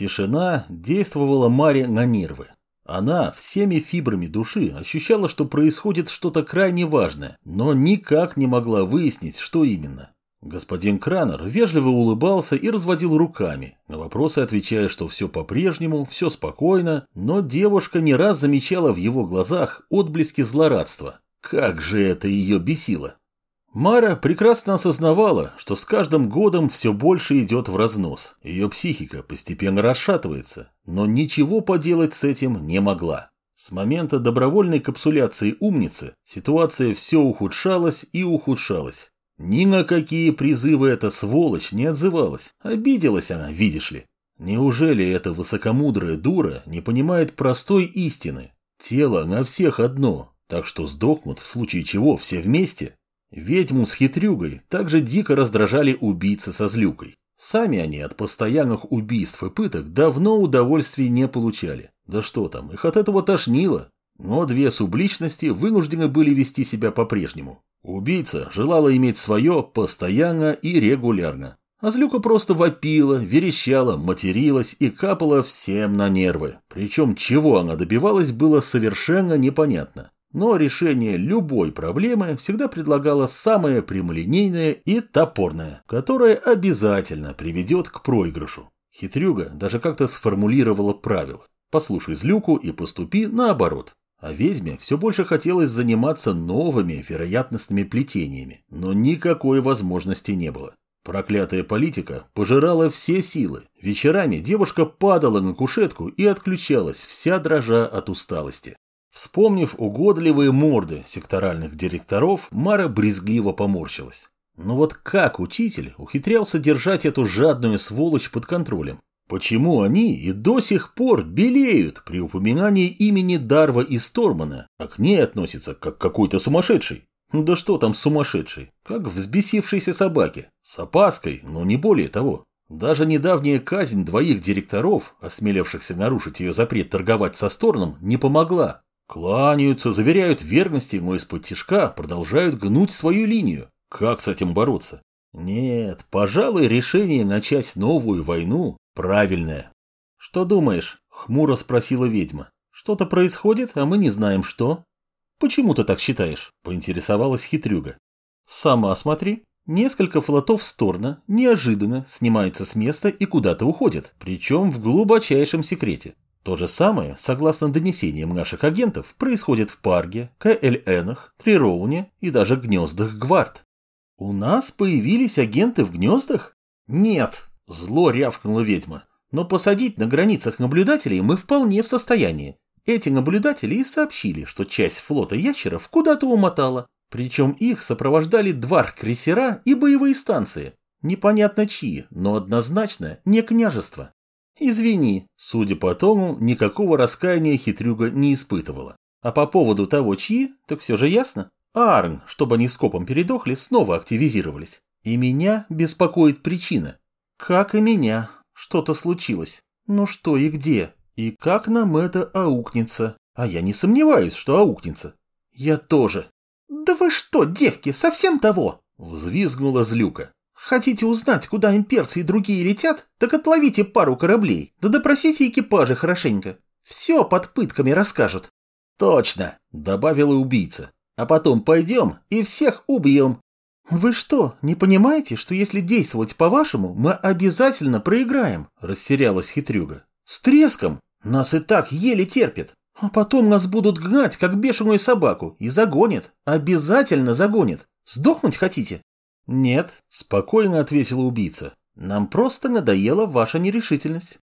Тишина действовала Маре на нервы. Она всеми фибрами души ощущала, что происходит что-то крайне важное, но никак не могла выяснить, что именно. Господин Кранер вежливо улыбался и разводил руками, на вопросы отвечая, что все по-прежнему, все спокойно, но девушка не раз замечала в его глазах отблески злорадства. Как же это ее бесило! Мара прекрасно осознавала, что с каждым годом все больше идет в разнос. Ее психика постепенно расшатывается, но ничего поделать с этим не могла. С момента добровольной капсуляции умницы ситуация все ухудшалась и ухудшалась. Ни на какие призывы эта сволочь не отзывалась. Обиделась она, видишь ли. Неужели эта высокомудрая дура не понимает простой истины? Тело на всех одно, так что сдохнут в случае чего все вместе. Ведьму с хитрюгой также дико раздражали убийцы со злюкой. Сами они от постоянных убийств и пыток давно удовольствий не получали. Да что там, их от этого тошнило. Но две субличности вынуждены были вести себя по-прежнему. Убийца желала иметь свое постоянно и регулярно. А злюка просто вопила, верещала, материлась и капала всем на нервы. Причем чего она добивалась, было совершенно непонятно. Но решение любой проблемы всегда предлагало самое прямолинейное и топорное, которое обязательно приведет к проигрышу. Хитрюга даже как-то сформулировала правило. Послушай злюку и поступи наоборот. А ведьме все больше хотелось заниматься новыми вероятностными плетениями, но никакой возможности не было. Проклятая политика пожирала все силы. Вечерами девушка падала на кушетку и отключалась, вся дрожа от усталости. Вспомнив угодливые морды секторальных директоров, Мара брезгливо поморщилась. Но вот как учитель ухитрялся держать эту жадную сволочь под контролем? Почему они и до сих пор белеют при упоминании имени Дарва и Стормана, а к ней относятся как какой-то сумасшедшей? Да что там сумасшедший? Как взбесившейся собаке. С опаской, но не более того. Даже недавняя казнь двоих директоров, осмелившихся нарушить ее запрет торговать со Сторном, не помогла. Кланяются, заверяют верности, но из-под тишка продолжают гнуть свою линию. Как с этим бороться? Нет, пожалуй, решение начать новую войну правильное. Что думаешь? Хмуро спросила ведьма. Что-то происходит, а мы не знаем что. Почему ты так считаешь? Поинтересовалась хитрюга. Сама смотри. Несколько флотов Сторна неожиданно снимаются с места и куда-то уходят, причем в глубочайшем секрете. То же самое, согласно донесениям наших агентов, происходит в Парге, КЛНах, Трироуне и даже гнездах Гвард. У нас появились агенты в гнездах? Нет, зло рявкнула ведьма. Но посадить на границах наблюдателей мы вполне в состоянии. Эти наблюдатели и сообщили, что часть флота ящеров куда-то умотала. Причем их сопровождали два крейсера и боевые станции. Непонятно чьи, но однозначно не княжество. Извини, судя по тому, никакого раскаяния хитрюга не испытывала. А по поводу того, чьи, так все же ясно. Арн, чтобы они скопом передохли, снова активизировались. И меня беспокоит причина. Как и меня. Что-то случилось. Ну что и где? И как нам это аукнется? А я не сомневаюсь, что аукнется. Я тоже. Да вы что, девки, совсем того? Взвизгнула злюка. Хотите узнать, куда имперцы и другие летят? Так отловите пару кораблей, да допросите экипажи хорошенько. Все под пытками расскажут. Точно, добавила убийца. А потом пойдем и всех убьем. Вы что, не понимаете, что если действовать по-вашему, мы обязательно проиграем? Растерялась хитрюга. С треском. Нас и так еле терпят. А потом нас будут гнать, как бешеную собаку, и загонят. Обязательно загонят. Сдохнуть хотите? «Нет», – спокойно ответила убийца. «Нам просто надоела ваша нерешительность».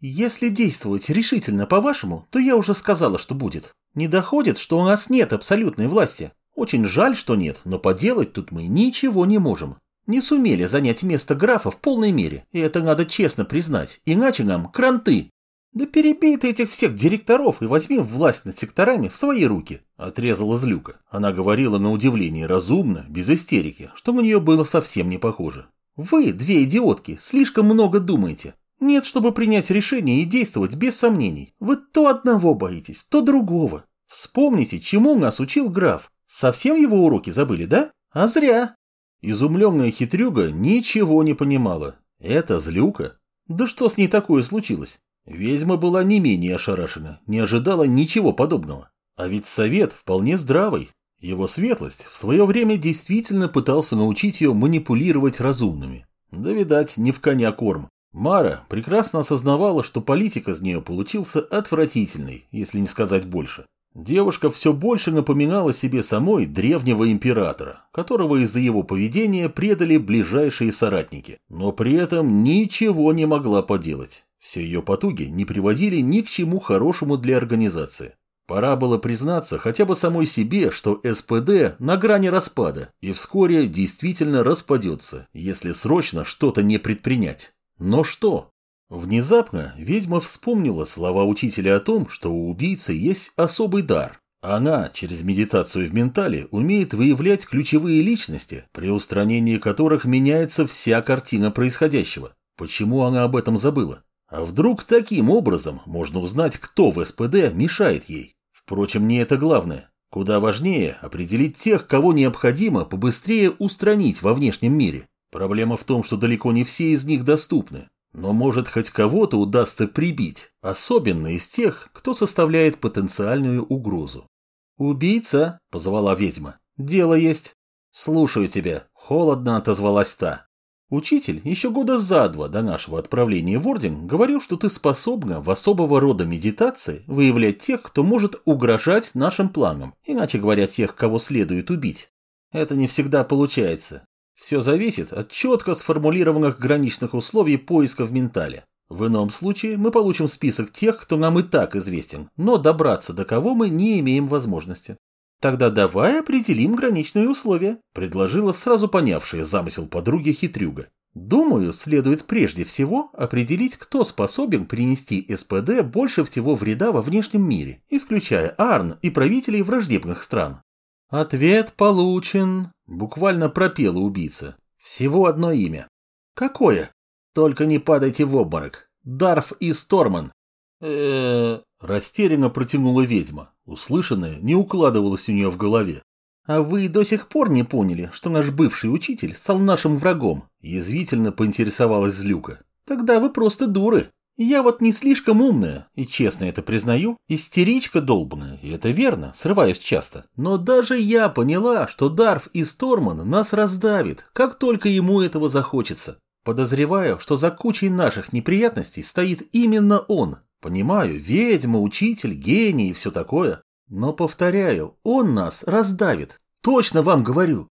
«Если действовать решительно по-вашему, то я уже сказала, что будет. Не доходит, что у нас нет абсолютной власти. Очень жаль, что нет, но поделать тут мы ничего не можем. Не сумели занять место графа в полной мере, и это надо честно признать, иначе нам кранты». «Да перебей ты этих всех директоров и возьми власть над секторами в свои руки», — отрезала Злюка. Она говорила на удивление разумно, без истерики, что на нее было совсем не похоже. «Вы, две идиотки, слишком много думаете. Нет, чтобы принять решение и действовать без сомнений. Вы то одного боитесь, то другого. Вспомните, чему нас учил граф. Совсем его уроки забыли, да? А зря». Изумленная хитрюга ничего не понимала. Это Злюка Да что с ней такое случилось? Ведьма была не менее ошарашена, не ожидала ничего подобного. А ведь совет вполне здравый. Его светлость в свое время действительно пытался научить ее манипулировать разумными. Да, видать, не в коня корм. Мара прекрасно осознавала, что политик из нее получился отвратительный, если не сказать больше. Девушка все больше напоминала себе самой древнего императора, которого из-за его поведения предали ближайшие соратники, но при этом ничего не могла поделать. Все ее потуги не приводили ни к чему хорошему для организации. Пора было признаться хотя бы самой себе, что СПД на грани распада и вскоре действительно распадется, если срочно что-то не предпринять. Но что? Внезапно ведьма вспомнила слова учителя о том, что у убийцы есть особый дар. Она через медитацию в ментале умеет выявлять ключевые личности, при устранении которых меняется вся картина происходящего. Почему она об этом забыла? А вдруг таким образом можно узнать, кто в СПД мешает ей? Впрочем, не это главное. Куда важнее определить тех, кого необходимо побыстрее устранить во внешнем мире. Проблема в том, что далеко не все из них доступны. Но может хоть кого-то удастся прибить, особенно из тех, кто составляет потенциальную угрозу. «Убийца?» – позвала ведьма. «Дело есть». «Слушаю тебя», – холодно отозвалась та. «Учитель еще года за два до нашего отправления в Орден говорил, что ты способна в особого рода медитации выявлять тех, кто может угрожать нашим планам, иначе говоря, тех, кого следует убить. Это не всегда получается. Все зависит от четко сформулированных граничных условий поиска в ментале. В ином случае мы получим список тех, кто нам и так известен, но добраться до кого мы не имеем возможности. Тогда давай определим граничные условия, предложила сразу понявшая замысел подруги хитрюга. Думаю, следует прежде всего определить, кто способен принести СПД больше всего вреда во внешнем мире, исключая Арн и правителей враждебных стран. Ответ получен, Буквально пропела убийца. Всего одно имя. Какое? Только не падайте в обморок. Дарф и Сторман. э Растерянно протянула ведьма. Услышанное не укладывалось у нее в голове. «А вы до сих пор не поняли, что наш бывший учитель стал нашим врагом?» Язвительно поинтересовалась Злюка. «Тогда вы просто дуры. Я вот не слишком умная, и честно это признаю, истеричка долбанная, и это верно, срываюсь часто. Но даже я поняла, что Дарф и Сторман нас раздавит, как только ему этого захочется. Подозреваю, что за кучей наших неприятностей стоит именно он. Понимаю, ведьма, учитель, гений и все такое. Но, повторяю, он нас раздавит. Точно вам говорю.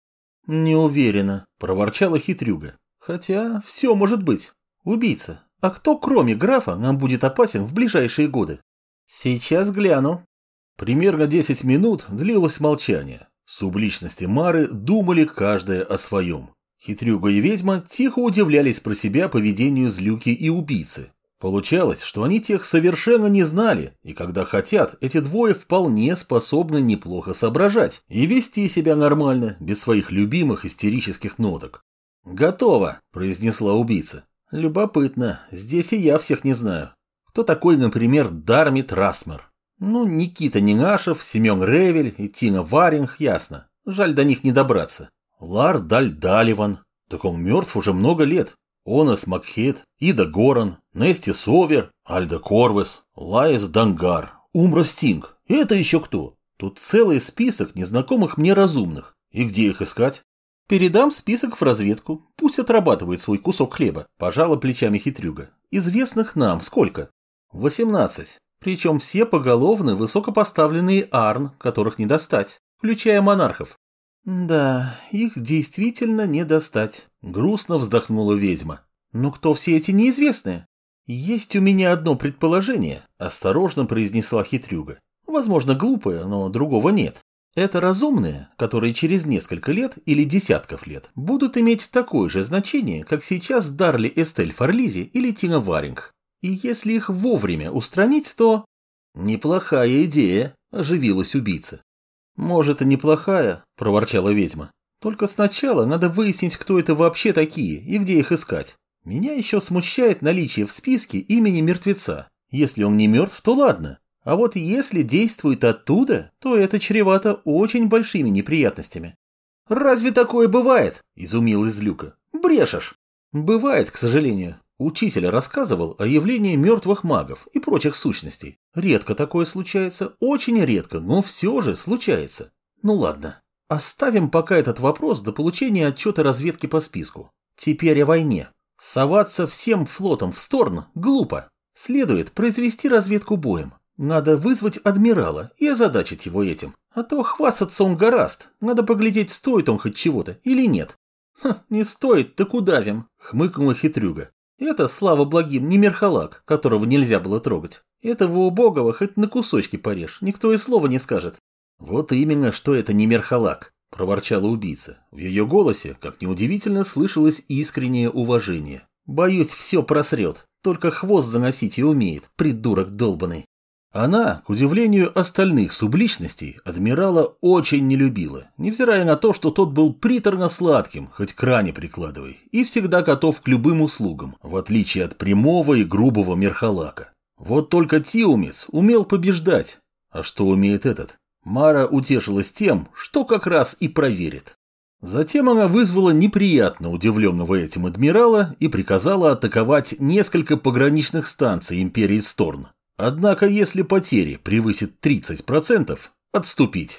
Не уверена, проворчала хитрюга. Хотя все может быть. Убийца, а кто, кроме графа, нам будет опасен в ближайшие годы? Сейчас гляну. Примерно 10 минут длилось молчание. Субличности Мары думали каждая о своем. Хитрюга и ведьма тихо удивлялись про себя поведению злюки и убийцы. Получалось, что они тех совершенно не знали, и когда хотят, эти двое вполне способны неплохо соображать и вести себя нормально, без своих любимых истерических ноток. «Готово», – произнесла убийца. Любопытно, здесь и я всех не знаю. Кто такой, например, Дармит Расмер? Ну, Никита Нинашев, Семен Ревель и Тина Варинг, ясно. Жаль до них не добраться. Лар Даль Даливан. Так он мертв уже много лет. Онас Макхет, Ида Горан, Нести Совер, Альда Корвес, Лаис Дангар, Умра Стинг. Это еще кто? Тут целый список незнакомых мне разумных. И где их искать? Передам список в разведку. Пусть отрабатывает свой кусок хлеба. Пожала плечами хитрюга. Известных нам сколько? Восемнадцать. Причем все поголовно высокопоставленные арн, которых не достать, включая монархов. Да, их действительно не достать. Грустно вздохнула ведьма. Но кто все эти неизвестные? Есть у меня одно предположение, осторожно произнесла хитрюга. Возможно, глупое, но другого нет. Это разумные, которые через несколько лет или десятков лет будут иметь такое же значение, как сейчас Дарли Эстель Фарлизи или Тина Варинг. И если их вовремя устранить, то... Неплохая идея, оживилась убийца. Может и неплохая, проворчала ведьма. Только сначала надо выяснить, кто это вообще такие и где их искать. Меня еще смущает наличие в списке имени мертвеца. Если он не мертв, то ладно. А вот если действует оттуда, то это чревато очень большими неприятностями. «Разве такое бывает?» – изумилась Люка. «Брешешь!» «Бывает, к сожалению. Учитель рассказывал о явлении мертвых магов и прочих сущностей. Редко такое случается, очень редко, но все же случается. Ну ладно, оставим пока этот вопрос до получения отчета разведки по списку. Теперь о войне. Соваться всем флотом в сторону глупо. Следует произвести разведку боем. Надо вызвать адмирала и озадачить его этим. А то хвастаться он гораст. Надо поглядеть, стоит он хоть чего-то или нет. «Ха, не стоит, так удавим», — хмыкнула хитрюга. «Это, слава благим, не мерхалак, которого нельзя было трогать. Этого убогого хоть на кусочки порежь, никто и слова не скажет». «Вот именно, что это не мерхалак», — проворчала убийца. В ее голосе, как неудивительно, слышалось искреннее уважение. «Боюсь, все просрет. Только хвост заносить и умеет, придурок долбанный». Она, к удивлению остальных субличностей, адмирала очень не любила, невзирая на то, что тот был приторно-сладким, хоть кране прикладывай, и всегда готов к любым услугам, в отличие от прямого и грубого мерхалака. Вот только Тиумец умел побеждать. А что умеет этот? Мара утешилась тем, что как раз и проверит. Затем она вызвала неприятно удивленного этим адмирала и приказала атаковать несколько пограничных станций империи Сторн, Однако, если потери превысят 30%, отступить.